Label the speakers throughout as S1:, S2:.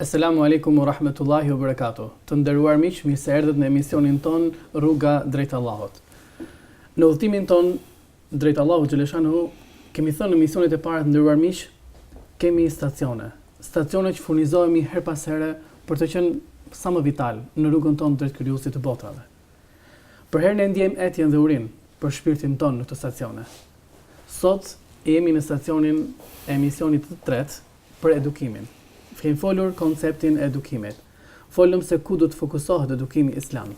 S1: Eselamu Alejkum ue Rahmetullahi ue Berekatuhu Të nderuar miq, mirë se erdhët në emisionin tonë Rruga drejt Allahut. Në udhëtimin tonë drejt Allahut xhaleshanuhu, kemi thënë në emisionet e para të nderuar miq, kemi stacione. Stacione që furnizohemi her pas here për të qenë sa më vital në rrugën tonë drejt krijuesit të botave. Përherë ne ndjejmë etjen dhe urin për shpirtin tonë në këto stacione. Sot jemi në stacionin e emisionit të tretë për edukimin. Kemi folur konceptin e edukimit. Folëm se ku duhet të fokusohet edukimi islam.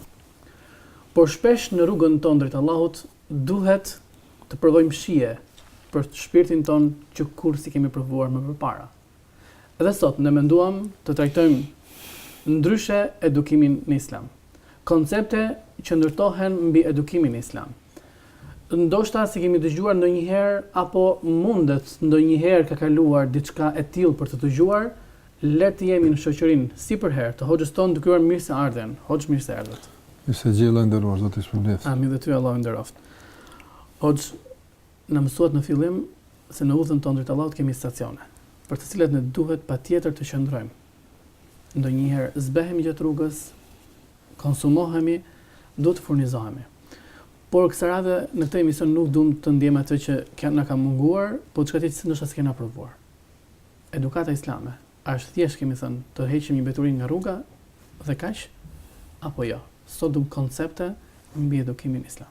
S1: Por shpesh në rrugën tonë drejt Allahut duhet të provojmë shije për shpirtin tonë që kurrë s'i kemi provuar më përpara. Dhe sot ne menduam të trajtojmë ndryshe edukimin në islam. Koncepte që ndërtohen mbi edukimin në islam. Ndoshta s'i kemi dëgjuar ndonjëherë apo mundet ndonjëherë ka kaluar diçka e tillë për të dëgjuar, le të jemi në shoqërinë, si përherë, të Hoxhës tonë duke uruar mirëseardhjen. Hoxhë mirë se erdhët.
S2: Mirë se ju gjej vëlla i nderuar, Zoti ju shpërbleftë.
S1: Amin dhe ty Allahu nderoft. Hoxhë, na mësuat në fillim se në udhën tonë drejt Allahut kemi stacione, për të cilat ne duhet patjetër të qëndrojmë. Ndonjëherë zbehemi gjatë rrugës, konsumohemi, duhet të furnizohemi. Por kësaj radhe në këtë emision nuk duam të ndjejmë atë që ka na ka munguar, po diçka tjetër që ndoshta s'e kena provuar. Edukata islame, a është thjesht kemi thënë të heqim një mbeturinë nga rruga dhe kaq apo jo? Sot duam koncepte mbi edukimin islam.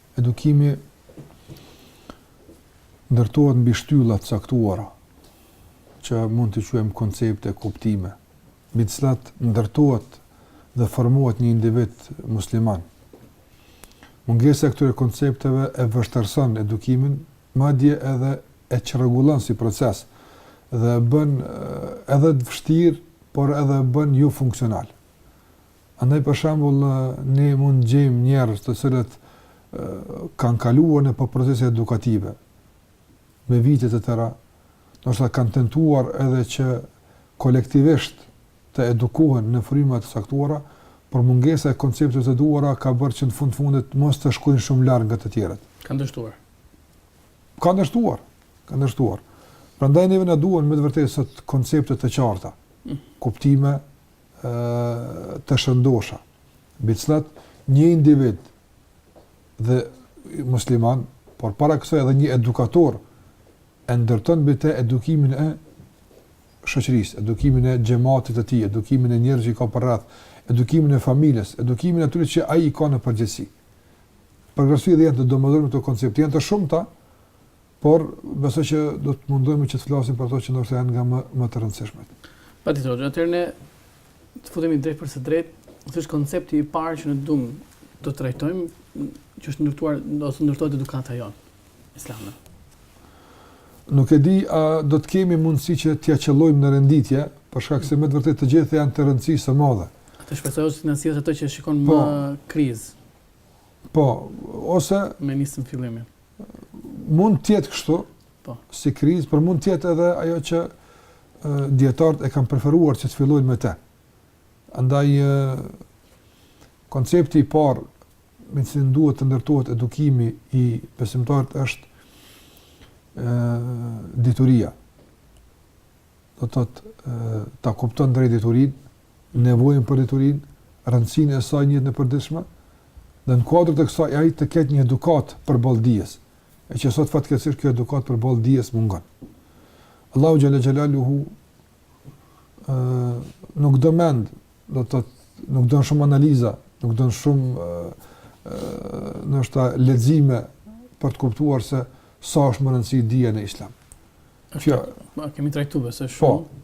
S2: Edukimi ndërtohet mbi shtylla të caktuara, që mund t'i quajmë koncepte, kuptime, mbi të cilat ndërtohet dhe formohet një individ musliman. Mungesa e këtyre koncepteve e vështirëson edukimin, madje edhe e çrregullon si proces dhe e bën edhe të vështirë, por edhe e bën jofunksional. Andaj për shembull ne mund të gjejmë njerëz të cilët kanë kaluar nëpër procese edukative me vite të tëra, ndoshta kanë tentuar edhe që kolektivisht të edukohen në fryma të caktuara, por mungesa e koncepteve të duhura ka bërë që në fund të fundit mos të shkojnë shumë larg nga të tjerët.
S1: Kanë dështuar?
S2: Kanë dështuar. Kanë dështuar. Prandaj neve na duhen me të vërtetë sot koncepte të qarta, mm. kuptime të shëndosha, mbi të cilat një individ dhe musliman, por para kësaj edhe një edukator e ndërton mbi të edukimin e shoqërisë, edukimin e xhematit të tij, edukimin e njerëzve që ka përreth, edukimin e familjes, edukimin e atyre që ai i ka në përgjegjësi. Përgjegjësi dhe janë të domosdoshme këto koncepte janë të shumta, Por, besoj që do të mundohemi që të flasim për ato që ndoshta janë nga më, më të rëndësishmet.
S1: Patjetër, hoxhë, atëherë ne të futemi drejtpërsëdrejti, cili është koncepti i parë që ne duam ta trajtojmë, që është ndërtuar, ose ndërtohet edukata jonë islame.
S2: Nuk e di, a do të kemi mundësi që t'ia qëllojmë në renditje, për shkak se me të vërtetë të gjitha janë të rëndësisë së madhe.
S1: Atë shpresoj ose të nisim me ato që shikon po, me krizë?
S2: Po, ose...
S1: Me nisë në fillim.
S2: mund të jetë kështu, po. si krizë, por mund të jetë edhe ajo që dietarët e kanë preferuar që të fillojnë me të. Andaj koncepti i parë me të cilin duhet të ndërtohet edukimi i besimtarit është ë dituria. Do të thotë ta kupton drejt diturinë, nevojën për diturinë, rëndësinë e saj në jetën e përditshme dhe në kuadër të kësaj ai të ketë një edukatë përballë dijes, e që sot fatkeqësisht kjo edukatë përballë dijes mungon. Allahu xhalla xhelaluhu ë nuk do mend, do të thotë nuk don shumë analiza, nuk don shumë ë ndoshta lexime për të kuptuar se sa është me rëndësi dija në islam.
S1: Kjo, e kemi trajtu se po,
S2: shumë. Po,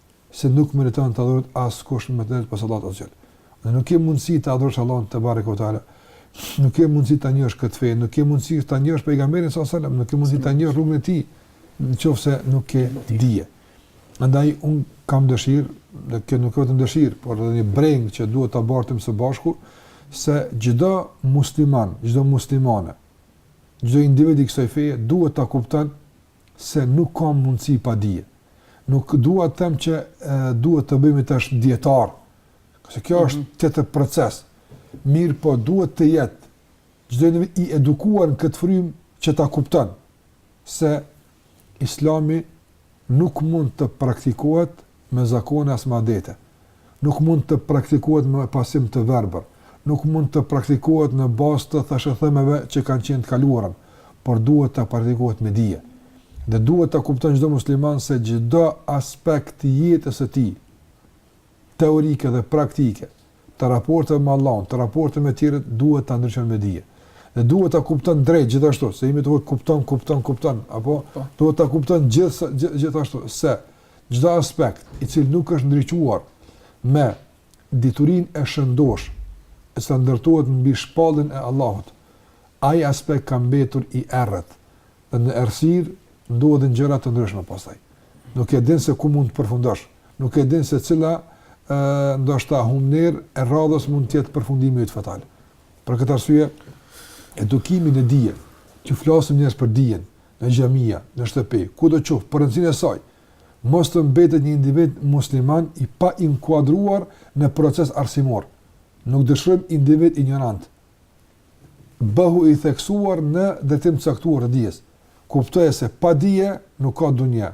S2: se nuk meriton të adhurohet askush me të drejtë pos Allahut azza wa jall. Dhe nuk ke mundësi ta adhurosh Allahun tebareke ve teala. Nuk ke mundësi ta njohësh këtë fe, nuk ke mundësi ta njohësh pejgamberin sallallahu alajhi wasallam, nuk ke mundësi ta njohësh rrugën e tij nëse nuk ke dije. Andaj unë kam dëshirë, dhe kjo nuk është dëshirë, por edhe një brengë që duhet ta bartim së bashku se çdo musliman, çdo muslimane, çdo individ i kësaj feje duhet ta kupton se nuk ka mundësi pa dije. Nuk dua të them që duhet të bëhemi tash dijetarë, se kjo është mm -hmm. tjetër proces. Mirëpo duhet të jetë çdo individ i edukuar në këtë frymë që ta kupton se Islami nuk mund të praktikohet me zakone as me adete. nuk mund të praktikohet me pasim të verbër, nuk mund të praktikohet në bazë të thashethemeve që kanë qenë të kaluarën, por duhet të praktikohet me dije. Dhe duhet ta kupton çdo musliman se çdo aspekt të jetës së tij, teorike dhe praktike, të raporteve me Allahun, të raporteve me tjerët, duhet ta ndriçon me dije. Dhe duhet ta kupton drejt gjithashtu, se jemi te kupton, kupton, kupton, apo po. duhet ta kupton gjithë gjithashtu se Çdo aspekt, i cili nuk është ndriçuar me diturinë e shëndoshë, e cila ndërtohet mbi shpalljen e Allahut, ai aspekt ka mbetur i errët, dhe në errësirë ndodhin gjëra të ndryshme pastaj. Nuk e din se ku mund të përfundosh, nuk e din se cila, ë, ndoshta humnerë e rradhës mund të jetë përfundimi yt fatal. Për këtë arsye, edukimi në dije, të flasim njerëzve për dijen, në xhamia, në shtëpi, kudo qoftë, për rëndësinë e saj, mos të mbetet një individ musliman i pa inkuadruar në proces arsimor. Nuk dëshirojmë individ injorant. Bëhu i theksuar në drejtim të caktuar të dijes. Kuptoje se pa dije nuk ka dunja.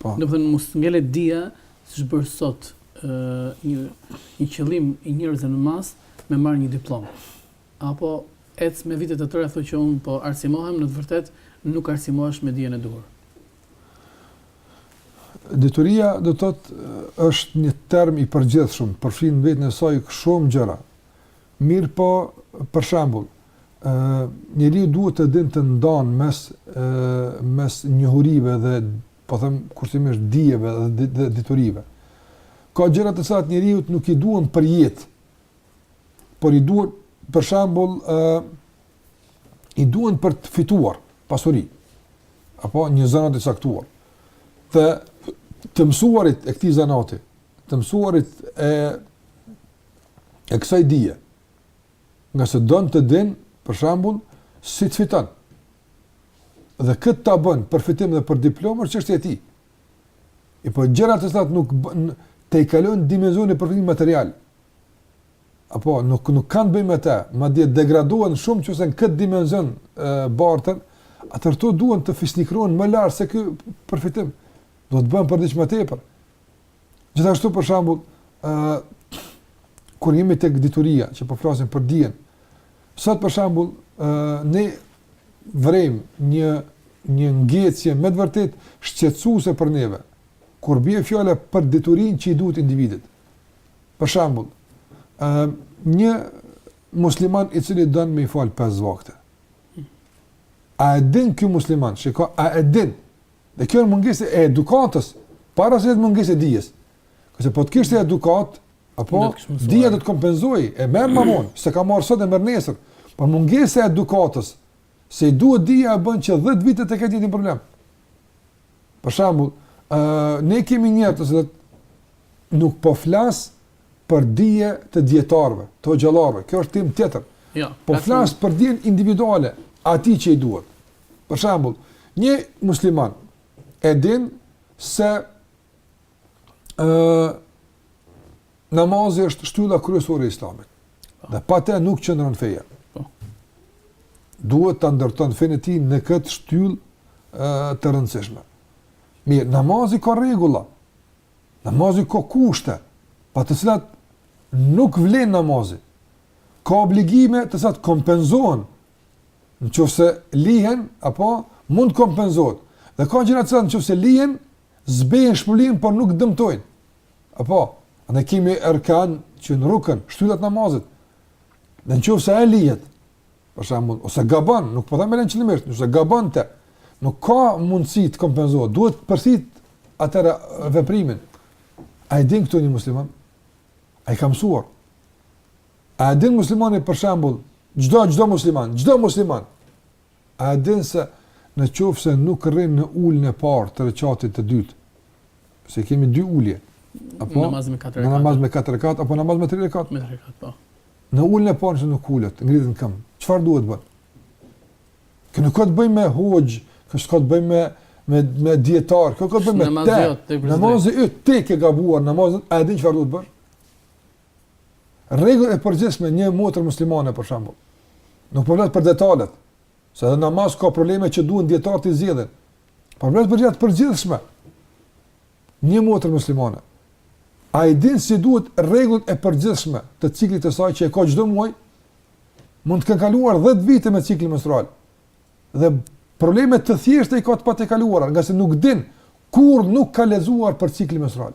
S2: Po. Domethënë mos të
S1: ngelet dija si është bërë sot një një qëllim i njerëzve në masë me marrë një diplomë. Apo ec me vite të tëra thua që unë po arsimohem në të vërtetë nuk arsimohesh me dijen e duhur.
S2: Dituria do të thotë është një term i përgjithshëm, përfshin në veten e saj shumë gjëra. Mirë po, për shembull, ë njeriu duhet të dinë të ndan mes ë mes njohurive dhe po them kushtimisht dijeve dhe, dhe diturive. Ka gjëra të cilat njeriut nuk i duhen për jetë. Por i duhen për shembull ë i duhen për të fituar pasuri apo një zanat të caktuar. Të të mësuarit e këtij zanati, të mësuarit e e kësaj dije, Ngase don të din, për shembull, si të fiton. Dhe këtë ta bën për fitim dhe për diplomë, çështje e tij. E po gjëra të cilat nuk, po tejkalojnë dimensionin e përfitimit material. Apo nuk nuk kanë të bëjnë me të, madje degradohen shumë nëse në këtë dimension e bartën, atëherë ato duhen të fisnikrohen më lart se ky përfitim. Duhet të bëhen për diç më tepër. Gjithashtu për shembull, ë kur jemi tek dituria, që po flasim për dijen. Sot për shembull, ë ne vrejmë një një ngecje me të vërtetë shqetësuese për neve. Kur bie fjala për diturinë që i duhet individit. Për shembull, ë një musliman i cili don me i falë pesë vakte. A e din ky musliman, shiko, a e din Dhe kjo është mungesë e edukatës, para se të mungesë e dijes. Që se po të kishte edukatë, apo dija do të kompenzojë, e merr më vonë, s'e ka marrë sot e merr nesër, por mungesa e edukatës, se i duhet dija e bën që 10 vite të ketë një problem. Për shembull, uh, ne kemi njerëz që nuk po flas për dije të dietarëve, të hoxhallarëve. Kjo është temë tjetër.
S1: Jo.
S2: Po flas për dijen individuale, atij që i duhet. Për shembull, një musliman e din se ë namazi është shtylla kryesore e Islamit. Dhe pa të nuk qëndron feja.
S1: Po.
S2: Duhet ta ndërton fenë e tij në këtë shtyllë të rëndësishme. Mirë, namazi ka rregulla. Namazi ka kushte, pa të cilat nuk vlen namazi. Ka obligime të cilat kompenzohen Në qoftë se lihen, apo mund të kompenzohet. Dhe ka gjëra që në qoftë se lihen, zbehin shpërblimin, por nuk dëmtojnë. Apo, ne kemi erkan që janë rukën, shtyllat e namazit. Dhe në qoftë se lihet, për shambull, ose gabon, nuk po themi e len qëllimisht, nëse gabon në të, nuk ka mundësi të kompenzohet, duhet të përsërit atë veprimin. A i din këto një musliman? A i ka mësuar? A e din muslimani për shembull, çdo çdo musliman, çdo musliman. A e din se në qoftë se nuk rrin në uljen e parë të rekatit të dytë, se kemi dy ulje. Apo
S1: namaz me katër rekat.
S2: Namaz me katër rekat apo namaz me tre rekat.
S1: Me tre rekat, po.
S2: Në uljen e parë që nuk ulet, ngrihet në këmbë. Çfarë duhet të bëj? Kjo nuk ka të bëj me hoxhë, kjo s'ka të bëj me me me dijetar, kjo ka të bëj me
S1: ty.
S2: Namazi yt ti ke gabuar namazin, a e din çfarë duhet të bësh? Rregull e përgjithshme një motër muslimane për shembull. Nuk po flas për detalet, se edhe namazi ka probleme që duhen dijetarë t'i zgjidhin. Po flas për gjëra të përgjithshme. Një motër muslimane. A i din si duhet rregullat e përgjithshme të ciklit të saj që e ka çdo muaj? Mund të kenë kaluar 10 vite me ciklin menstrual. Dhe probleme të thjeshta i ka të patejkaluara, ngase nuk din kurrë nuk ka lexuar për ciklin menstrual.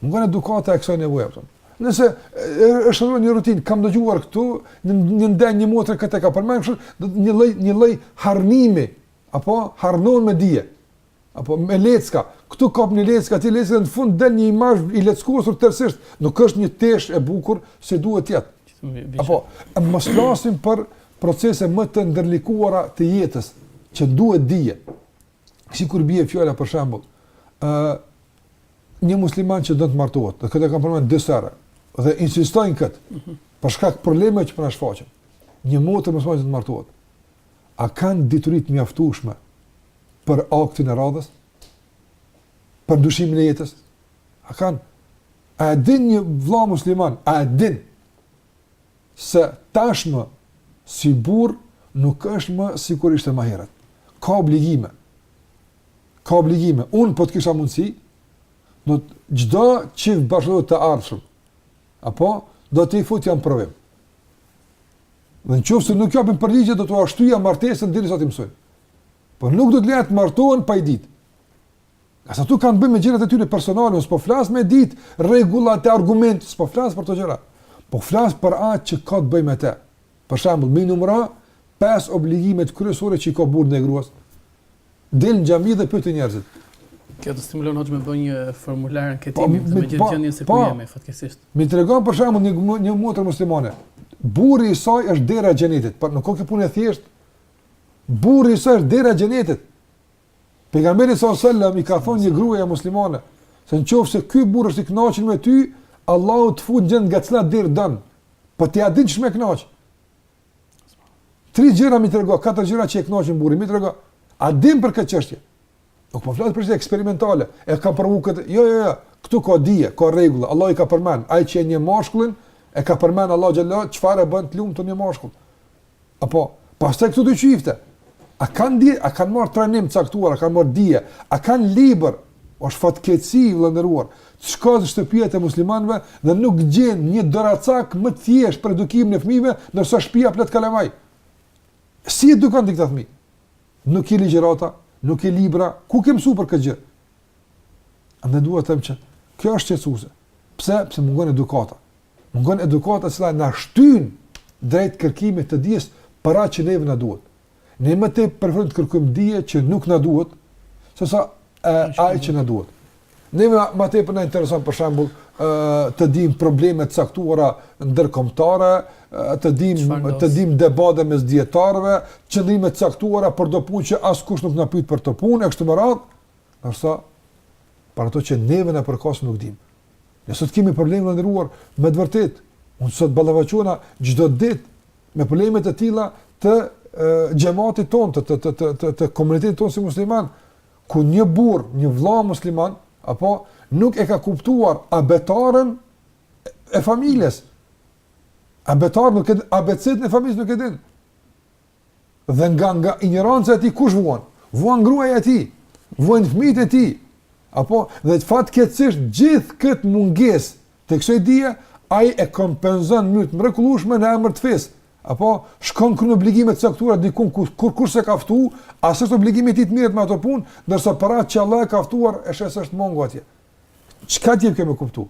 S2: Mungon
S1: edukata
S2: e kësaj nevoje apo. Nëse është edhe një rutinë, kam dëgjuar këtu një një ndaj një motre këtë ka përmend kështu, do një lloj një lloj arnimi apo arnon me dije. Apo me lecka, këtu kap një leckë, aty leckë në fund del një imazh i leckosur tërësisht, nuk është një tesh e bukur si duhet të jetë. Apo mos flasim për procese më të ndërlikuara të jetës që duhet dije. sikur bie fjala për shembull, ë uh, një musliman që do të martohet, dhe këtë kam përmendur dy herë, dhe insistoj në këtë, mhm. për shkak problemeve që po na shfaqen. Një motër muslimane që do të martohet, a kanë dituri të mjaftueshme për aktin e radhës? Për ndryshimin e jetës? A kanë? A e din një vla musliman? A e din? Se tashmë si burrë nuk është më sikur ishte më herët. Ka obligime. Ka obligime. Unë po të kisha mundësi, do të çdo çift bashkëshortor të ardhshëm. Apo do t'i futja në provim. Dhe në qoftë se nuk japin përgjigje, do t'ua shtyja martesën derisa t'i mësojnë. Po nuk do t'i leja të martohen pa i ditë. Nga ato që kanë të bëjnë me gjërat e tyre personale, unë s'po flas me dit rregullat e argumentit, s'po flas për ato gjëra. Po flas për atë që ka të bëjë me të. Për shembull, m'i numëro pesë obligimet kryesore që i ka burri ndaj gruas. Del në xhami dhe pyet njerëzit.
S1: Kjo të stimulon hoxhë me bë një formular anketimi
S2: po,
S1: me gjithë
S2: po,
S1: gjendjen se, ku jemi fatkeqësisht.
S2: Mi tregon për shembull një një motër muslimane. Burri i saj është dera e xhenetit, por nuk është kaq punë e thjeshtë. Burri i saj është dera e xhenetit. Pejgamberi sallallahu alajhi wasallam i ka thënë një gruaje muslimane se në qoftë se ky burrë është i kënaqur me ty, Allahu të fut në xhenet nga cila derë don. Po ti a din çka e kënaq? Tri gjëra m'i trego, katër gjëra që e kënaqin burrin, m'i trego. A din për këtë çështje? Nuk po flas për çështje eksperimentale. E ka provu këtë. Jo, jo, jo. Ktu ka dije, ka rregulla. Allahu i ka përmend. Ai që e njeh mashkullin, e ka përmend Allahu xhallahu, çfarë e bën të lumtur një mashkull? Apo, pastaj këto çifte. A kanë dije, a kanë marrë trajnim të caktuar, a kanë marrë dije, a kanë libër, është fatkeqësi vëlla i nderuar, të shkosh në shtëpiat e muslimanve dhe nuk gjen një doracak më të thjeshtë për edukimin e fmive, ndërsa shpia plot kalemaj. Si i edukon ti këta fmi? Nuk ki ligjërata, nuk ki libra, ku ke mësu për këtë gjë? Andaj dua të them që kjo është shqetësuese. Pse? Pse mungon edukata. Mungon edukata e cila na shtyn drejt kërkimit të dijes për atë që neve na duhet. Ne më tepër preferojmë të kërkojmë dije që nuk na duhet, sesa ajo që na duhet. Neve më tepër na intereson për shembull të dimë probleme të caktuara ndërkombëtare, të
S1: dimë
S2: të dimë debate mes dijetarëve, qëllime të caktuara për do punë që askush nuk na pyet për ato punë e kështu me radhë, ndërsa për ato që neve na përkasin nuk dimë. Ne sot kemi probleme të nderuar, me të vërtetë, unë sot ballafaqohna çdo ditë me probleme të tilla të xhematit tonë, të, të, të, të, të, të komunitetit tonë si muslimanë, ku një burë, një vla musliman, apo nuk e ka kuptuar abetaren e familjes. Abetaren nuk e din, abëcënë e familjes nuk e din. Dhe nga nga injoranca e tij kush vuan? Vuan gruaja e tij, vuajnë fëmijët e tij. Apo dhe fatkeqësisht gjithë këtë mungesë të kësaj dije ai e kompenzon në mënyrë të mrekullueshme në emër të fesë. Apo shkon këtu në obligime të caktuara diku kur kur kush s'e ka ftu, as është obligimi i tij të merret me ato punë, ndërsa për atë që Allahu e ka ftuar e sheh se është mungu atje. Çka ti ke me kuptu?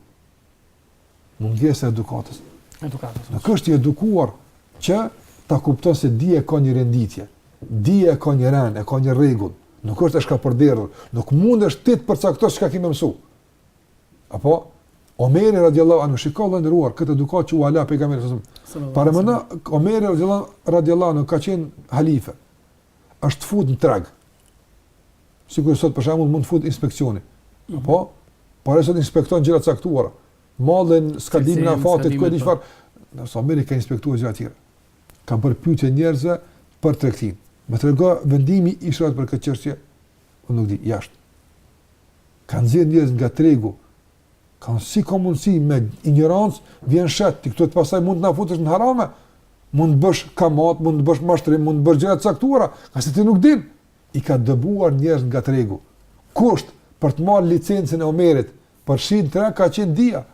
S2: Mungesa e edukatës.
S1: Edukatës.
S2: Nuk është i edukuar që ta kupton se dija ka një renditje. Dija ka një rend, ka një rregull. Nuk është diçka e përderdhur. Nuk mundesh ti të përcaktosh çka ke me msu. Apo Omeri radiallahu anhu shikoje i nderuar këtë edukatë që ua la pejgamberi salallahu. Paramendo Omeri radiallahu radiallahu anhu ka qenë halife. Është fut në treg. Sikur sot për shembull mund të fut inspeksioni. Mm -hmm. Apo para se të inspekton gjëra të caktuara, mallin skadimin e afatit ku di çfarë. Ndërsa Omeri ka inspektuar gjëra të tjera. Ka bërë pyetje njerëzve për tregtinë. Më trego vendimin e sheriatit për këtë çështje. Unë nuk di, jashtë. Ka nxjerr njerëz nga tregu. Ka thënë si ka mundësi me injorancë, vjen shet, ti këtu të pasaj mund të na futësh në harame, mund të bësh kamat, mund të bësh mashtrim, mund të bësh gjëra të caktuara, ngase ti nuk din, i ka dëbuar njerëz nga tregu. Kusht për të marrë licencën e Omerit për shit në treg ka qenë dija.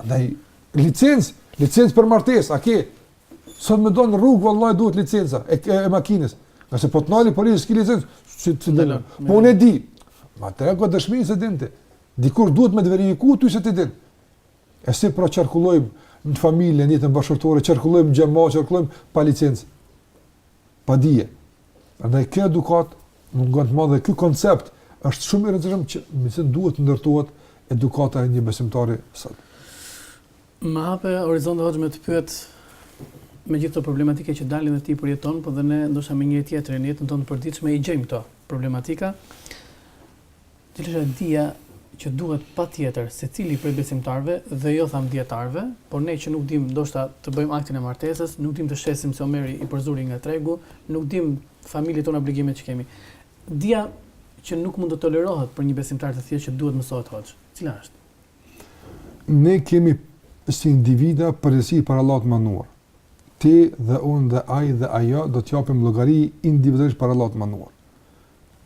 S2: Andaj licencë, licencë për martesë, a ke? Sot me dal në rrugë vallahi duhet licenca e, e, e makinës. Nëse po të nali polici s'ki licencë, si
S1: të
S2: dënon. Po unë e di. Ma trego dëshminë se din ti. Dikur duhet me të verifiku ty se ti din. E si pra qarkullojmë në familje, në jetën bashkëshortore, qarkullojmë gjema, qarkullojmë pa licencë. pa dije. Prandaj kjo edukatë mungon të madh dhe ky koncept është shumë i rëndësishëm që mbi të duhet të ndërtohet edukata e një besimtari sot.
S1: Më hape horizonte hoxhë me të pyet me gjithë ato problematika që dalin dhe ti përjeton, po dhe ne ndoshta me njëri-tjetrin në jetën tonë të përditshme i gjejmë këto problematika. Cila është dija që duhet patjetër secili prej besimtarëve dhe jo them dijetarëve, por ne që nuk dimë ndoshta të bëjmë aktin e martesës, nuk dimë të shesim se Omeri i përzuri nga tregu, nuk dimë familjet tona obligimet që kemi. Dija që nuk mund të tolerohet për një besimtar të thjeshtë që duhet mësohet hoxhë, cila është?
S2: Ne kemi si individa përgjegjësi para Allahut të Madhëruar. Ti dhe unë dhe ai dhe ajo do të japim llogari individualisht para Allahut të Madhëruar.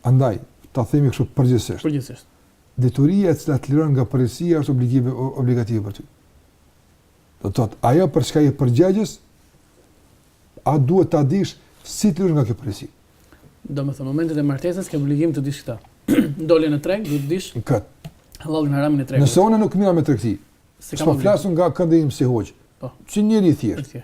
S2: Andaj, ta themi kështu përgjithësisht.
S1: Përgjithësisht.
S2: Deturia e cila të liron nga përgjegjësia është obligim obligative për ty. Do të thotë, ajo për çka je përgjegjës, ti duhet ta dish si të lirohesh nga kjo
S1: përgjegjësi. Domethënë, momentin e martesës ke obligim të dish këtë. Në dalje në treg, duhet të dish
S2: këtë.
S1: Hallalin haramin e tregut.
S2: Nëse unë nuk merrem me tregti,
S1: se
S2: jam duke folur nga këndi im si hoxhë,
S1: po.
S2: si njeri i
S1: thjeshtë.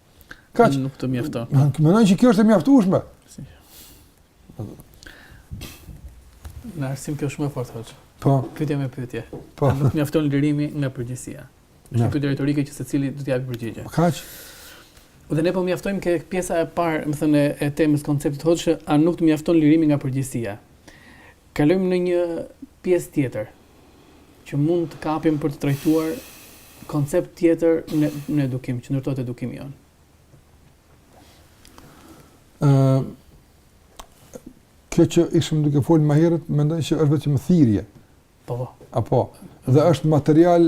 S1: Kaq nuk të
S2: mjafton. Po. Mendon që kjo është e mjaftueshme. Si.
S1: Në arabisht kjo është më e fortë hoxhë.
S2: Po.
S1: Pyetje me pyetje.
S2: Po.
S1: A nuk mjafton lirimi nga përgjegjësia. Është pyetje retorike që secili do të japë përgjigje.
S2: Kaq.
S1: Dhe ne po mjaftohemi ke pjesa e parë, me thënë e temës konceptit hoxhë, a nuk të mjafton lirimi nga përgjegjësia. Kalojmë në një pjesë tjetër. që mund të kapim për të trajtuar koncept tjetër në, në edukim, që ndërtohet edukimi jonë?
S2: Uh, kjo që ishëm duke folë më herët, mendoj që është vetëm thirrje.
S1: Po, po.
S2: Apo, dhe është material,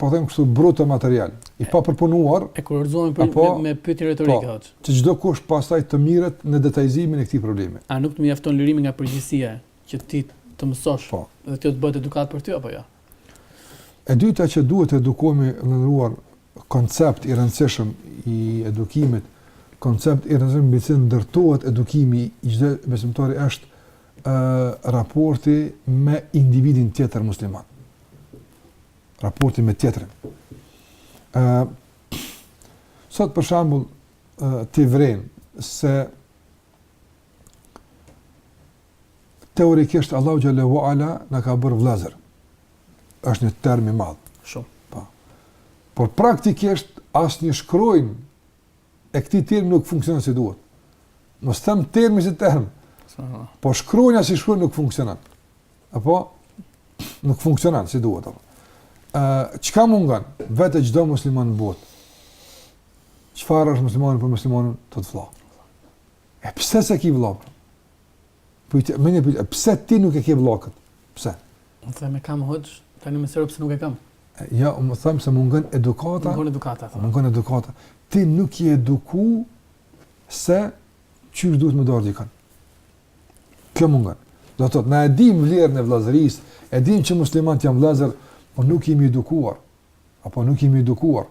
S2: po them kështu, bruto material, i papërpunuar.
S1: E kurorëzojmë për,
S2: apo,
S1: me, me pyetje retorike,
S2: po,
S1: hoxhë.
S2: Që çdokush pastaj të miret në detajizimin e këtij problemi.
S1: A nuk të mjafton lirimi nga përgjegjësia? që ti të mësosh
S2: po.
S1: dhe kjo të bëhet edukatë për ty apo jo?
S2: E dyta që duhet të edukohemi i nderuar koncept i rëndësishëm i edukimit, koncept i rëndësishëm mbi cilin ndërtohet edukimi i çdo besimtari është ë raporti me individin tjetër musliman. Raporti me tjetrin. ë Sot për shembull ti vëren se teorikisht Allahu xhel-le ue ala na ka bërë vëllezër. Është një term i madh.
S1: Shumë. Po.
S2: Por praktikisht asnjë shkronjë e këtij termi nuk funksionon si duhet. Mos them termi si term. Po shkronja si shkronjë nuk funksionon. Apo nuk funksionon si duhet apo. Ë, uh, çka mungon? Vete çdo musliman në botë? Çfarë është muslimani për muslimanin? Të thotë vlla? E pse s'e ki vlla? Pyete, menjëherë pyete, pse ti nuk e ke vlla këtë? Pse?
S1: Më thuj më, e kam hoxhë, tani më mirë pse nuk e kam.
S2: Ja, me thënë se mungon edukata.
S1: Mungon edukata,
S2: themi. Mungon edukata. Ti nuk je eduku se qysh duhet me dashtë dikën. Kjo mungon. Do të thotë, na e dim vlerën e vllazërisë, e dim që muslimanët janë vllazër, po nuk jemi edukuar. Apo nuk jemi edukuar.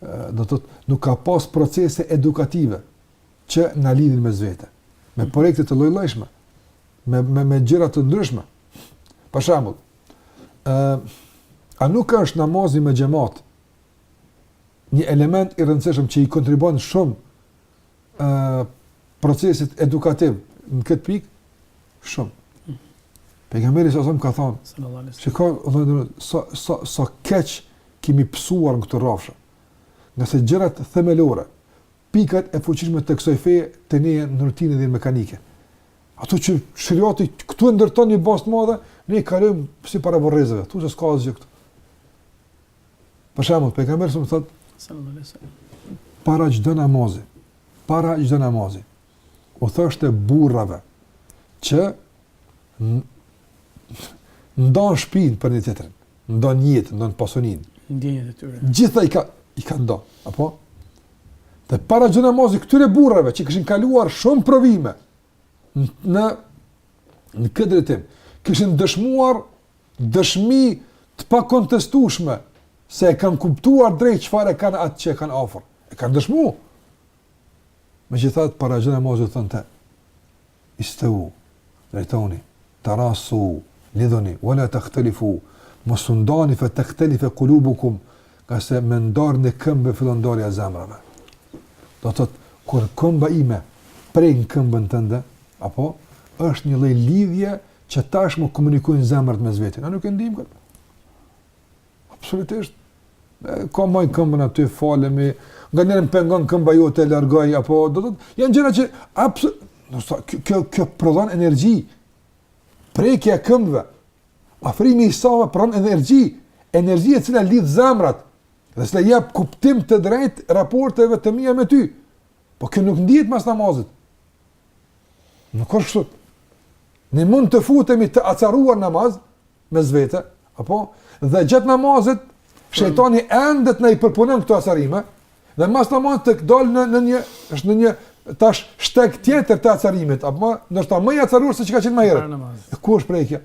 S2: Do të thotë, nuk ka pas procese edukative. që na lidhin mes vete, me projekte të lloj-llojshme, me me me gjëra të ndryshme. Për shembull, ë a nuk është namazi me xhemat një element i rëndësishëm që i kontribuon shumë ë procesit edukativ në këtë pikë? Shumë. Mm. Pejgamberi ç'ka thonë,
S1: sallallahu alaihi wasallam,
S2: se ka vënë sa sa sa keq kemi pësuar në këtë rrafsh. Nëse gjërat themelore pikat e fuqishme të kësaj feje te ne janë në rutinë dhe mekanike. Ato që shëriati këtu e ndërton një bazë të madhe, ne i kalojmë si para varrezave, thu se s'ka asgjë këtu. Për shembull, pejgamberi më thotë,
S1: sallallahu alaihi wasallam,
S2: para çdo namazi, para çdo namazi, u thoshte burrave që Ndan shpinë për njëri-tjetrin, ndan jetë, ndan pasuninë.
S1: Ndjenjët e tyre.
S2: Gjitha i ka, i ka nda, apo? Dhe para çdo namazi këtyre burrave që kishin kaluar shumë provime në në këtë drejtim, kishin dëshmuar dëshmi të pakontestueshme se e kanë kuptuar drejt çfarë e kanë atë që kanë afër. E kanë dëshmuar. Megjithatë para çdo namazi u thonte Istawu, drejtohuni, Tarasuu, lidhuni, Wala takhtalifu, mos u ndani fe taktalife kulubukum, ngase me ndarjen e këmbëve fillon ndarja e zemrave. Do të thotë kur këmba ime prek në këmbën tënde, apo është një lloj lidhje që tashmë komunikojnë zemrat mes veti. A nuk e ndijmë këtë. Absolutisht. Kur e maj këmbën aty, falemi, nganjëherë më pengon këmba jote, e largoj, apo do të thotë janë gjëra që apsu... Nësa, kjo, kjo prodhon energji, prekja e këmbëve, afrimi i safeve prodhon energji, energji e cila lidh zemrat, dhe e cila jep kuptim të drejt raporteve të mija me ty. Po kjo nuk ndihet mas namazit. Nuk është kështu. Ne mund të futemi të acaruar në namaz, mes vete, apo dhe gjatë namazit shejtani ende na i përpunon këto acarime dhe mas namazit të dalë në në një është në një tash shteg tjetër të acarimit, apo ndoshta më i acarur se ç'ka qenë më herët. E ku është prekja?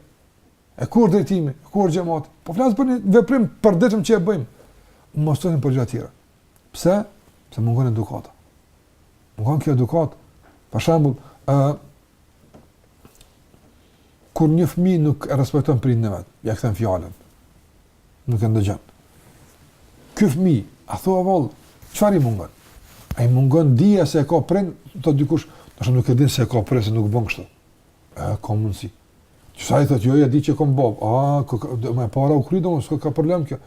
S2: E ku është drejtimi? E ku është xhamati? Po flas për një veprim të përditshëm që e bëjmë. Mos thonim për gjëra të tjera. Pse? Se mungon edukata. Mungon kjo edukatë. Për shembull, ë Kur një fëmijë nuk e respekton prindin e vet, ia kthen fjalën. Nuk e ndëgjon. Ky fëmijë, a thua vallë, çfarë i mungon? A i mungon dija se e ka prind, thotë dikush, ndoshta nuk e din se e ka prind se nuk bën kështu. A ka mundsi. Qesha, i thotë, jo, e di që e kom babë. A, kë, kë, më para u kry domun, s'ka ka problem kjo.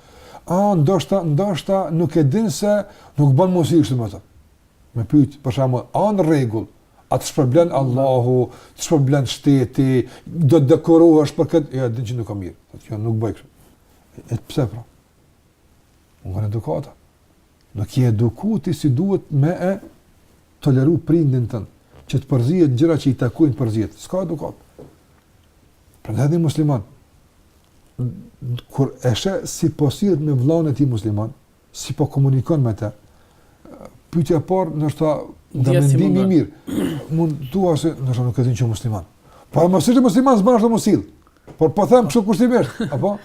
S2: A, ndoshta, ndoshta nuk e din se nuk bën me u sjellë kështu me të. Me pyet, për shembull, a je në rregull, A të shpërblen Allahu, të shpërblen shteti, do të dekorohesh për këtë, jo, e din që nuk ka mirë, thotë jo nuk bën kështu. E pse pra? Mungon edukata. Nuk je eduku ti si duhet me e toleru prindin tënd, që të përzihet në gjëra që i takojnë të përzihet. S'ka edukatë. Pra edhe një musliman, kur e sheh si po sillet me vllanë e tij musliman, si po komunikon me të. Pyetja e parë, ndoshta nga mendimi i mirë, mund të thuash se ndoshta nuk e din që është musliman. Po me qenë musliman s'bën ashtu musil. Por po them kështu kushtimisht, apo?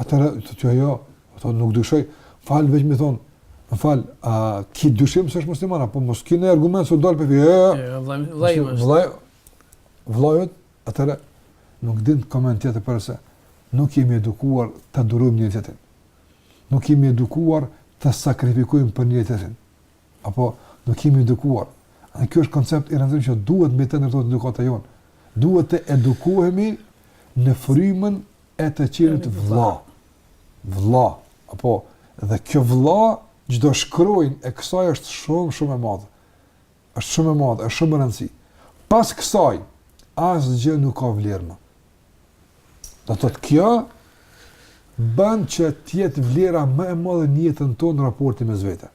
S2: Atë të thotë jo, ato nuk dyshoj. Fal veç më thon, më fal, a ki dyshim se është musliman apo mos ki një argument se dal prej feje. Vllai, vllai. Vllai, atë nuk din koment tjetër përse nuk jemi edukuar ta durojmë njëri tjetrin. Nuk jemi edukuar të sakrifikojmë për njëri tjetrin. Apo nuk jemi edukuar. Dhe ky është koncept i rëndësishëm që duhet mbi të të ndërtohet edukata jonë. Duhet të edukohemi në frymën e të qenit vëlla. Vëlla, apo dhe kjo vëlla çdo shkronjë e kësaj është shumë shumë e madhe. Është shumë e madhe, është shumë me rëndësi. Pas kësaj asgjë nuk ka vlerë më. Do thotë kjo bën që të jetë vlera më e madhe në jetën tonë raporti me vetë.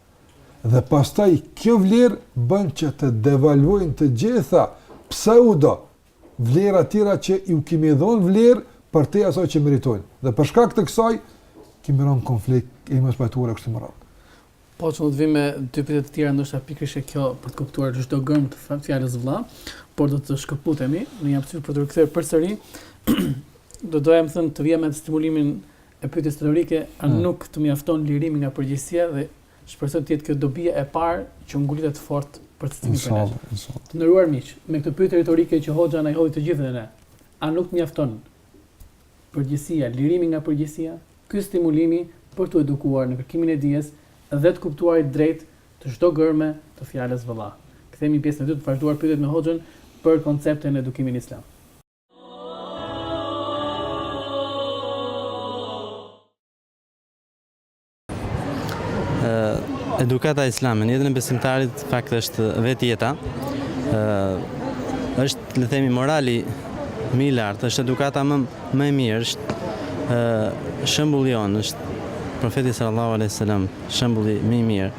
S2: Dhe pastaj kjo vlerë bën që të devalvojnë të gjitha pseudo vlera tjera që iu kemi dhonë vlerë përtej asaj që meritojnë. Dhe për shkak të kësaj, kemi rënë konflikt, kemi mos pajtuar e kështu me radhë.
S1: Po, Hoxhë, do të vijmë me dy pyetje të tjera ndoshta pikërisht edhe kjo për të kuptuar çdo gërmë të fjalës vëlla, por do të shkëputemi në një hapësirë për t'u rikthyer përsëri. do doja domethënë të vija me atë stimulimin e pyetjes retorike, a hmm. nuk të mjafton lirimi nga përgjegjësia dhe shpresoj të jetë kjo dobia e parë që ngulitet fort për të stimuluar veten. Të nderuar miq, me këtë pyetje retorike që Hoxha na i hodhi të gjithëve ne, a nuk të mjafton Përgjegjësia, lirimi nga përgjegjësia, ky stimulimi për t'u edukuar në kërkimin e dijes dhe të kuptuarit drejt të çdo gërme të fjalës vëlla. Kthehemi në pjesën e dytë për të vazhduar pyetjet me hoxhën për koncepte në edukimin islam.
S3: Edukata islame, në jetën e besimtarit, fakt është vetë jeta, është, le të themi, morali më i lartë, është edukata më, më e mirë, është shembulli jonë, është profeti sallallahu alaihi wasallam, shembulli më i mirë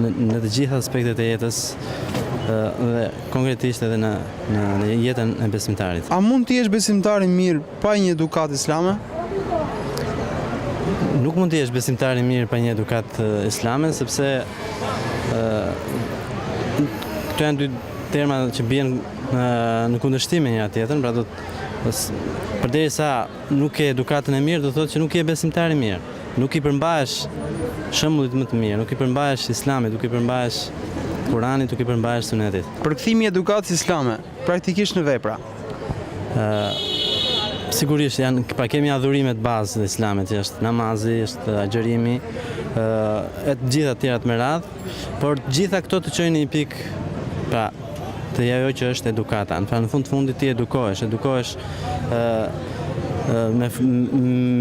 S3: në, në të gjitha aspektet e jetës dhe konkretisht edhe në në jetën e besimtarit.
S4: A mund të jesh besimtar i mirë Pa një edukatë islame,
S3: nuk mund të jesh besimtar i mirë pa një edukatë islame, sepse këto janë dy terma që bien në kundërshtim me njëra tjetrën, pra do të përderisa nuk ke edukatën e mirë, do të thotë që nuk je besimtar i mirë. Nuk i përmbahesh shembullit më të mirë, nuk i përmbahesh Islamit, nuk i përmbahesh Kuranit, nuk i përmbahesh Sunetit.
S4: Përkthimi i edukatës islame praktikisht në vepra.
S3: Sigurisht janë pra kemi adhurimet bazë të Islamit, është namazi, është agjërimi, ë e të gjitha të tjerat me radhë, por të gjitha këto të çojnë në një pikë pra te ajo që është edukata. Pra në fund të fundit ti edukohesh, edukohesh ë me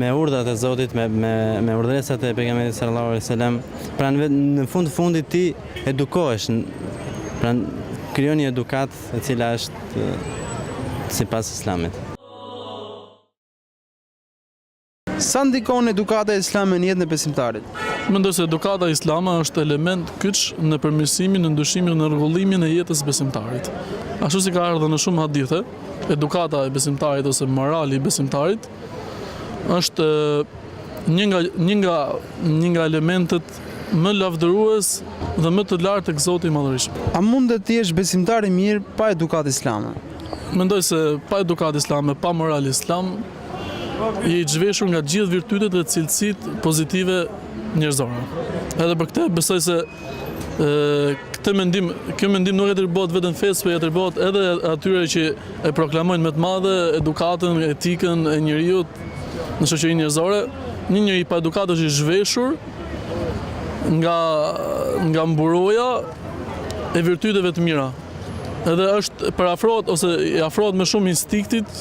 S3: me urdhrat e Zotit, me me me urdhëresat e pejgamberit sallallahu alajhi wasallam. Pra në, në fund të fundit ti edukohesh. Pra krijon një edukatë e cila është sipas Islamit.
S4: Sa ndikon edukata islame në jetën e besimtarit?
S5: Mendoj se edukata islame është element kyç në përmirësimin, në ndryshimin, në rregullimin e jetës së besimtarit. Ashtu si ka ardhur në shumë hadithe, edukata e besimtarit ose morali i besimtarit është një nga një nga një nga elementët Më lavdërues dhe më të lartë tek Zoti i Madhërishëm.
S4: A mundet të jesh besimtar i mirë pa edukatë islame?
S5: Mendoj se pa edukatë islame, pa moral islam, je i zhveshur nga gjithë virtytet dhe cilësitë pozitive njerëzore. Edhe për këtë besoj se këtë mendim, kjo mendim nuk i atribuohet vetëm fesë, por i atribuohet edhe atyre që E proklamojnë me të madhe edukatën, etikën e njeriut në shoqërinë njerëzore. Një njeri pa edukatë është i zhveshur nga nga mburoja e virtyteve të mira. Edhe është përafrohet ose i afrohet më shumë instinktit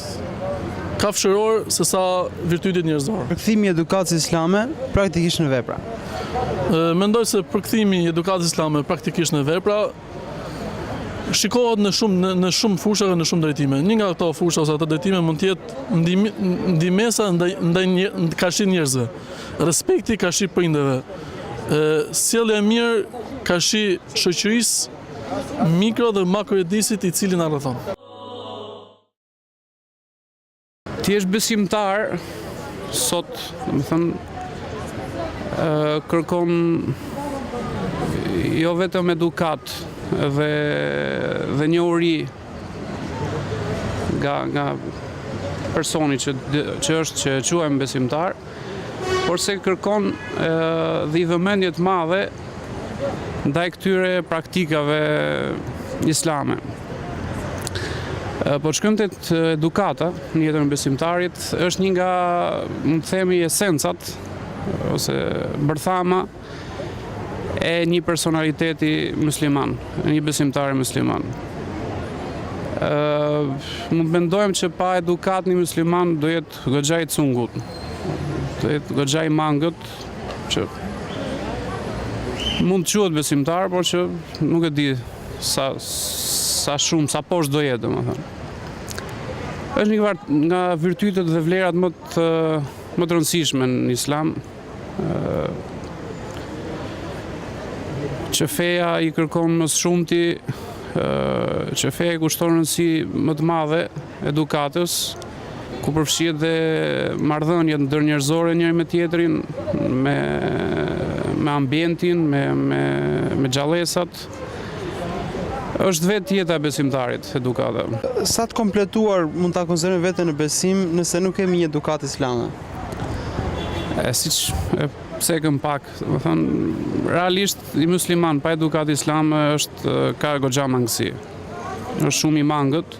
S5: kafshëror se sa virtytit njerëzor.
S4: Përkthimi i edukatës islame praktikisht në vepra.
S5: Mendoj se përkthimi i edukatës islame praktikisht në vepra Shikohet në shumë në shumë fusha dhe në shumë drejtime. Një nga këto fusha ose ato drejtime mund të jetë ndihmesa ndaj ndaj karshi njerëzve. Respekti karshi prindërve. Sjellja e mirë karshi shoqërisë mikro dhe makromjedisit i cili na rrethon.
S6: Të jesh besimtar, sot, domethënë, kërkon jo vetëm edukatë dhe, dhe njohuri nga, nga personi që, që është që e quajmë besimtar, Porse kërkon dhe një vëmendje të madhe ndaj këtyre praktikave islame. Po shkojmë te edukata në jetën e besimtarit, është një nga mund të themi esencat ose bërthama e një personaliteti musliman, e një besimtari musliman. Mund të mendojmë që pa edukatë një musliman do jetë Goxha i cungut, goxha i mangët, që mund të quhet besimtar, por që nuk e di sa, sa shumë, sa poshtë do jetë, domethënë. është një prapë nga virtytet dhe vlerat më të, më të rëndësishme në islam, që feja i kërkon më shumë ti, që feja i kushton rëndësi më të madhe, edukatës, ku përfshihet edhe marrëdhëniet ndërnjerëzore njëri me tjetrin, me me ambientin, me me me gjallesat. Është vetë jeta e besimtarit, edukata.
S4: Sa të kompletuar mund ta konsiderojmë veten në besim nëse nuk kemi një edukatë islame?
S6: E siç e cekëm pak, domethënë realisht një musliman pa edukatë islame është ka goxha mangësi. Është shumë i mangët,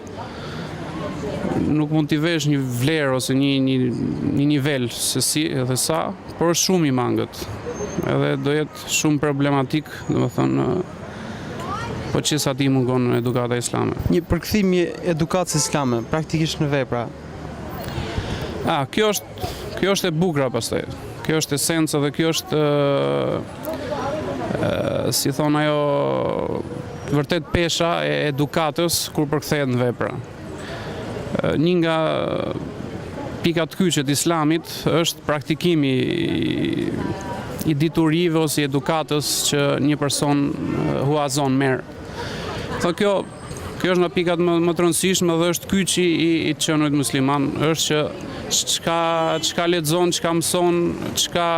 S6: Nuk mund t'i vesh një vlerë ose një një një nivel se si dhe sa, por është shumë i mangët. Edhe do jetë shumë problematik, domethënë po qe se i mungon edukata islame.
S4: Një përkthim i edukatës islame praktikisht në vepra.
S6: Ah, kjo është Kjo është e bukra pastaj. Kjo është esenca dhe kjo është si thon ajo vërtet pesha e edukatës kur përkthehet në vepra. Një nga pikat kyçe të islamit është praktikimi i diturive ose edukatës që një person huazon, merr. Tho kjo Kjo është nga pikat më të rëndësishme dhe është kyçi i të qenërit musliman, është që çka çka lexon, çka mëson, çka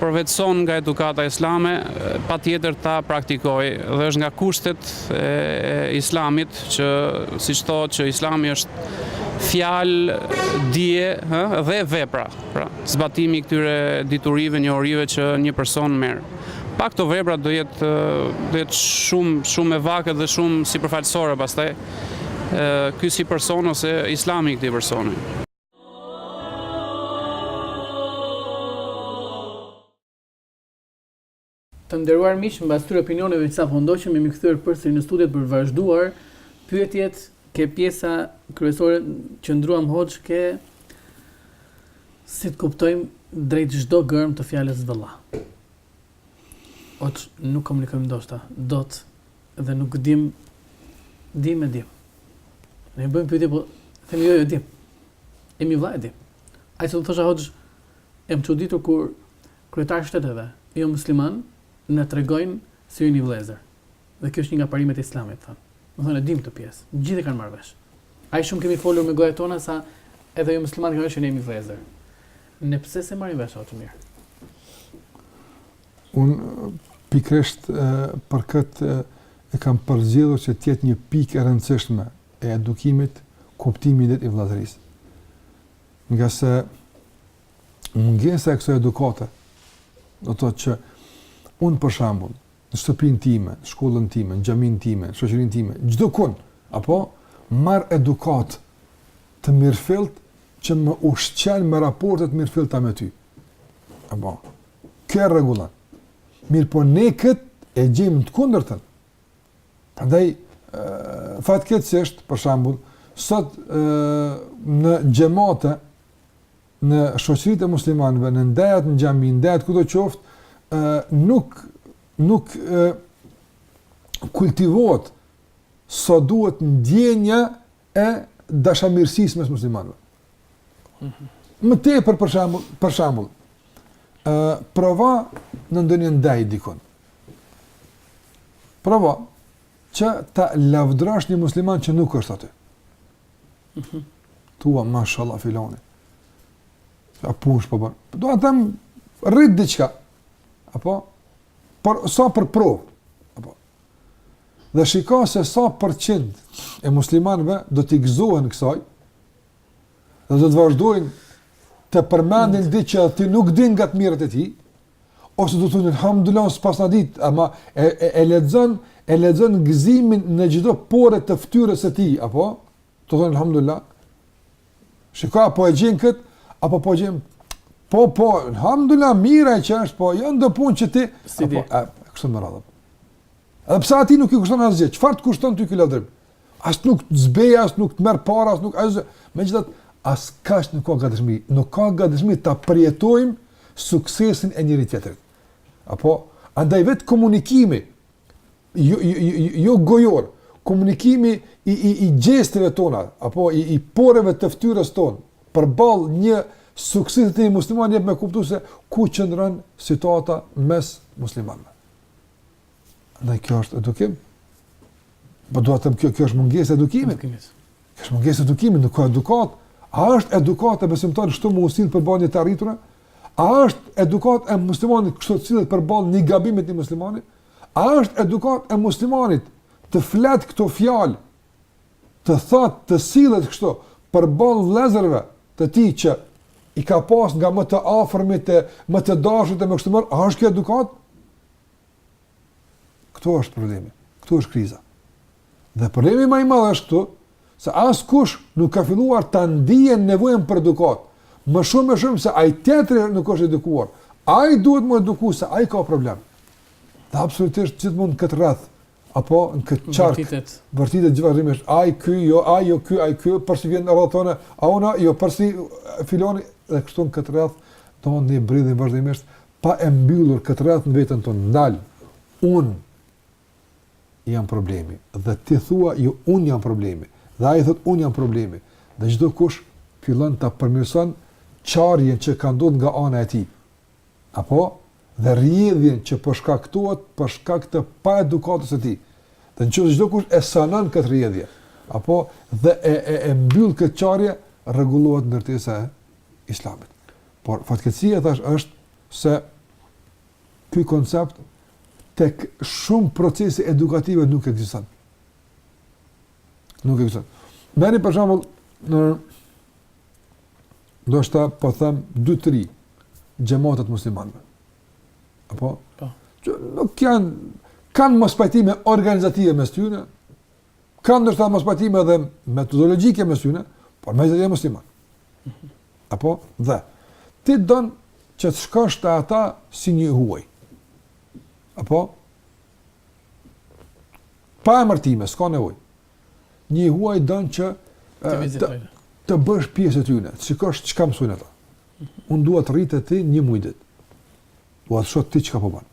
S6: përvetëson nga edukata islame, patjetër ta praktikojë dhe është nga kushtet e islamit që siç thotë që islami është fjalë, dije, ë dhe vepra. Pra, zbatimi i këtyre diturive, njohurive që një person merr. Pa këto vepra do jetë do jetë shumë shumë e vakët dhe shumë sipërfaqësore pastaj ky si person ose Islami i këtij personi.
S1: Të nderuar miq, mbas këtyre opinioneve që sapo ndoqëm, jemi kthyer përsëri në studio për të vazhduar pyetjet ke pjesa kryesore. Qëndruam hoxhë ke Si të kuptojmë drejt çdo gërmë të fjalës vëlla? Hoxhë, nuk komunikojmë ndoshta, dot, dhe nuk dimë, dimë e dimë. Ne i bëjmë pyetje, po themi jo, jo dimë. Jemi vëlla e dimë. Ai që do thosha hoxhë, jam çuditur kur kryetarët e shteteve jomuslimanë na tregojnë si jeni vëllezër. Dhe kjo është një nga parimet e Islamit, thamë. Do thonë e dim këtë pjesë. Të gjithë e kanë marrë vesh. Aq shumë kemi folur me gojat tona sa edhe jo muslimanët kanë zënë që ne jemi vëllezër. Ne pse s'e marrim vesh o të
S2: mirë? Un pikërisht për këtë e kam përzgjedhur që të jetë një pikë e rëndësishme e edukimit kuptimit i vëllazërisë. Ngase mungesa e kësaj edukate do të thotë që un për shembull në shtëpinë time, në shkollën time, në xhaminë time, në shoqërinë time, çdokund, a po marr edukatë të mirëfillt që më ushqen me raporte të mirëfillta me ty. Apo kjo e rregullon. Mirëpo ne kët e gjejmë të kundërtën. Prandaj fatkeqësisht për shembull sot e, në xhamate Në shoqëritë e muslimanëve, në ndejat në xhami, ndejat kudo qoftë, ë nuk nuk ë kultivohet sa duhet ndjenja e dashamirësisë mes muslimanëve. Mhm. Më tepër për shembull, për shembull, ë provo në ndonjë ndejë dikon. Provo që ta lavdrosh një musliman që nuk është aty. Thuaj, mashallah, filani. A punë ç'po bën. Dua të them rrit diçka. Apo por sa për provë. Apo. Dhe shiko se sa për qind e muslimanëve do t'i gëzohen kësaj. Dhe do të vazhdojnë të përmendin diçka që ti nuk din nga të mirat e tij. ose do të thonë elhamdulilah unë s'paskna dit, ama e e, e lexon, e lexon gëzimin në çdo pore të fytyrës së tij, apo do të thonë elhamdulilah. Shiko a po e gjen kët, apo po gjen. Po po, elhamdulilah mirë që është, po ja ndo punë që ti
S1: s'i
S2: apo, a, kështu me radhë. Edhe pse atij nuk i kushton asgjë, çfarë të kushton ty ky lavdrim? As nuk të zbeh, as nuk të merr para, as nuk... As... Megjithatë, as kaq nuk ka gatishmëri. Nuk ka gatishmëri ta përjetojmë suksesin e njëri-tjetrit. Apo, andaj vetë komunikimi, jo, jo, jo, jo, jo gojor, komunikimi i, i, i gjesteve tona, apo i, i poreve të ftyrës tonë, përballë një suksesit të një muslimani, jep me kuptu se ku qëndron situata mes muslimanëve. Andaj kjo është edukim. Po dua të them kjo kjo është mungesë e edukimit. Kjo është mungesë e edukimit, nuk ka edukatë. A është edukata e besimtarit kështu me u sjell përballë të arriturave? A është edukata e muslimanit kështu të sillet përballë një gabimi të muslimanit? A është edukata e muslimanit të flet këto fjalë? Të thotë, të sillet kështu përballë vëllezërve të tij që i ka pas nga më të afërmit e më të dashurit e kështu me radhë, a është kjo edukatë? Këtu është problemi, këtu është kriza. Dhe problemi më i madh është këtu se askush nuk ka filluar ta ndijë nevojën për edukatë. Më shumë meshon se ai tjetri nuk është edukuar. Ai duhet me u eduku se ai ka problem. Dhe absolutisht gjithmonë në këtë rreth apo në këtë qark
S1: vërtitet
S2: vërtitet vazhdimisht ai ky jo ai jo ky ai ky përsëri vjen në rreth tonë a jona jo përsëri filloni dhe kështu në këtë rreth tonë ne bredhim vazhdimisht Pa e mbyllur këtë rreth në veten tonë, ndal, unë jam problemi, dhe ti thua, jo, unë jam problemi, dhe ai thotë, unë jam problemi, dhe çdokush fillon ta përmirëson çarjen që ka ndodhë nga ana e tij, apo, dhe rjedhjen që po shkaktohet për shkak të paedukatës së tij, dhe në qoftë çdokush e sanon këtë rjedhje, apo, dhe e, e, e mbyll këtë çarje, rregullohet ndërtesa e islamit. Por fatkeqësia tash është se ky koncept tek shumë procese edukative nuk ekziston. Nuk ekziston. Merrni për shembull ndoshta po them 2-3 xhemate të muslimanëve. Apo?
S1: Po.
S2: Që nuk janë kanë mospajtime organizative mes tyne, Kanë ndoshta mospajtime edhe metodologjike mes tyne, por me gjithë atë muslimanë. Apo, dhe, ti don që të shkosh te ata si një huaj. Apo, pa emërtime, s'ka nevojë. Një huaj don që
S1: të,
S2: të bëhesh pjesë e tyne, të shikosh çka mësojnë ata. Unë dua të rrish ti një muaj ditë, po ta shoh ti çka po ban.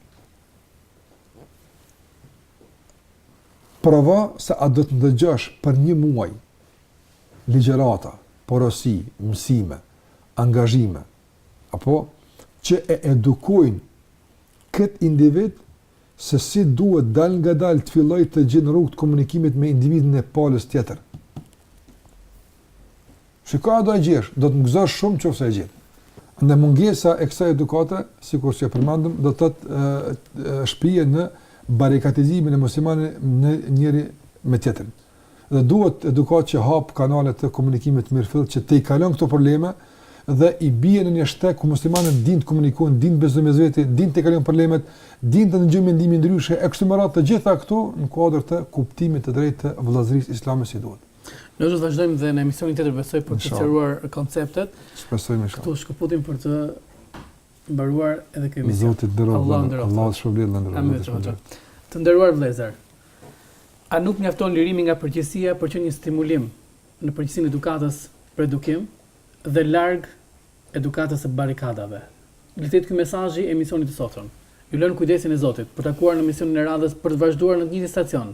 S2: Provo se a do të ndëgjosh për një muaj ligjërata, porosi, mësime, angazhime, apo, që e edukojnë këtë individ se si duhet dalëngadalë të fillojë të gjenë rrugë të komunikimit me individin e palës tjetër. Shiko a do e gjesh, do të më gëzosh shumë qoftë se e gjen. E mungesa e kësaj edukate, sikur që e përmendëm, do të të shpije në barrikadizimin e muslimanëve njëri me tjetrin. Dhe duhet edukatë që hap kanale të komunikimit të mirëfilltë që t'i kalon këto probleme dhe i bie në një shteg ku muslimanët dinë të komunikojnë, dinë të bisedojnë mes vete, dinë të kalojnë problemet, dinë të ndëgjojnë mendimin ndryshe e kështu me radhë të gjitha këto në kuadër të kuptimit të drejtë të vëllazërisë islame si duhet.
S1: Ne do të vazhdojmë dhe në emisionin tjetër besoj për të sqaruar konceptet.
S2: Shpresojmë inshallah.
S1: Këtu shkëputemi për të mbaruar edhe këtë emision. Zoti
S2: të
S1: nderoftë.
S2: Allahu të nderoftë. Allahu të
S1: shpërbleftë
S2: dhe nderoftë.
S1: Të nderuar vëllezër. A nuk mjafton lirimi nga përgjegjësia për të qenë një stimulim në përgjegjësinë e edukatës për edukim dhe larg edukatës së barrikadave? Le të jetë ky mesazhi i emisionit të sotëm. Ju lë në kujdesin e Zotit për t'u takuar në emisionin e radhës për të vazhduar në të njëjtin stacion.